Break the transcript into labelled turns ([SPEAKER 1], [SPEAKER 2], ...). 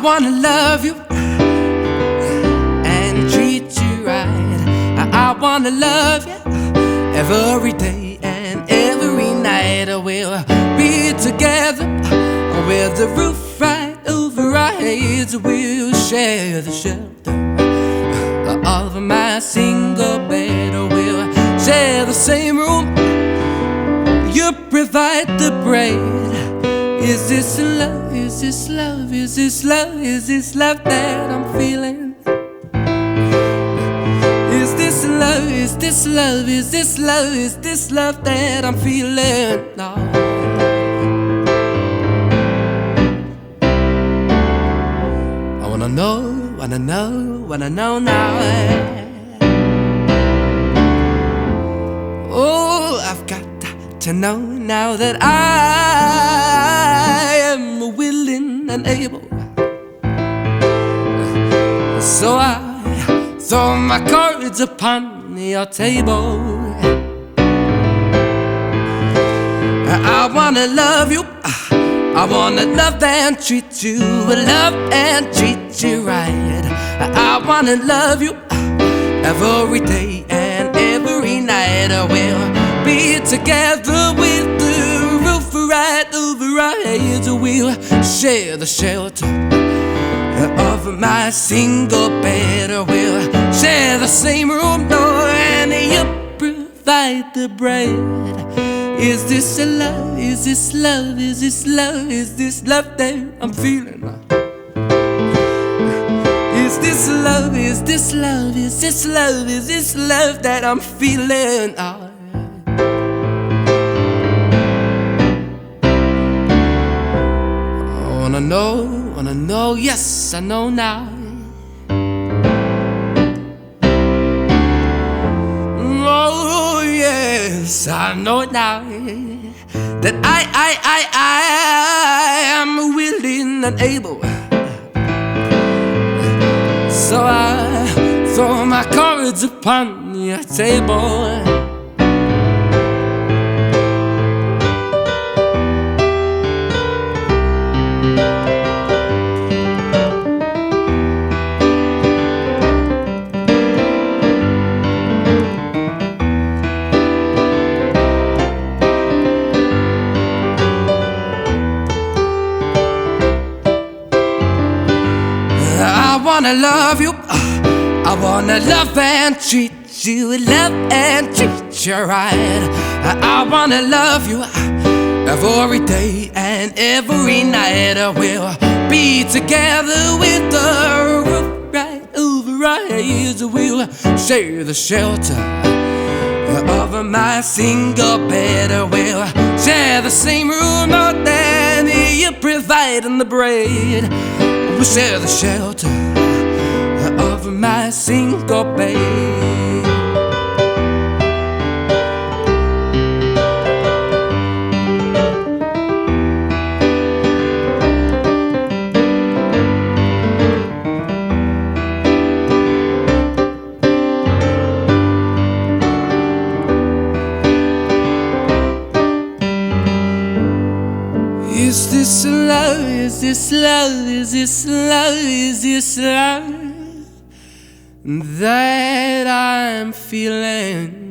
[SPEAKER 1] I wanna love you and treat you right. I wanna love you every day and every night. We'll be together with the roof right over our heads. We'll share the shelter of my single bed. We'll share the same room. You provide the praise. Is this love? Is this love? Is this love? Is this love that I'm feeling? Is this love? Is this love? Is this love? Is this love that I'm feeling? No. I wanna know, wanna know, wanna know now. Oh, I've got to know now that I and able. So I throw my cards upon your table. I wanna love you. I wanna love and treat you, love and treat you right. I wanna love you every day and every night. I will be together right. We'll share the shelter of my single bed. We'll share the same room door, and you provide the bread. Is this a love? Is this love? Is this love? Is this love that I'm feeling? Is this love? Is this love? Is this love? Is this love that I'm feeling? Know, wanna know, yes, I know now. Oh, yes, I know now that I, I, I, I am willing and able. So I throw my cards upon your table. Wanna love you. I wanna love and treat you, love and treat you right. I wanna love you every day and every night. We'll be together with the roof right over our heads. We'll share the shelter of my single bed. We'll share the same room, but then you providing the bread. We'll share the shelter of my bed. Is this love? Is this love? Is this love? Is this love that I'm feeling?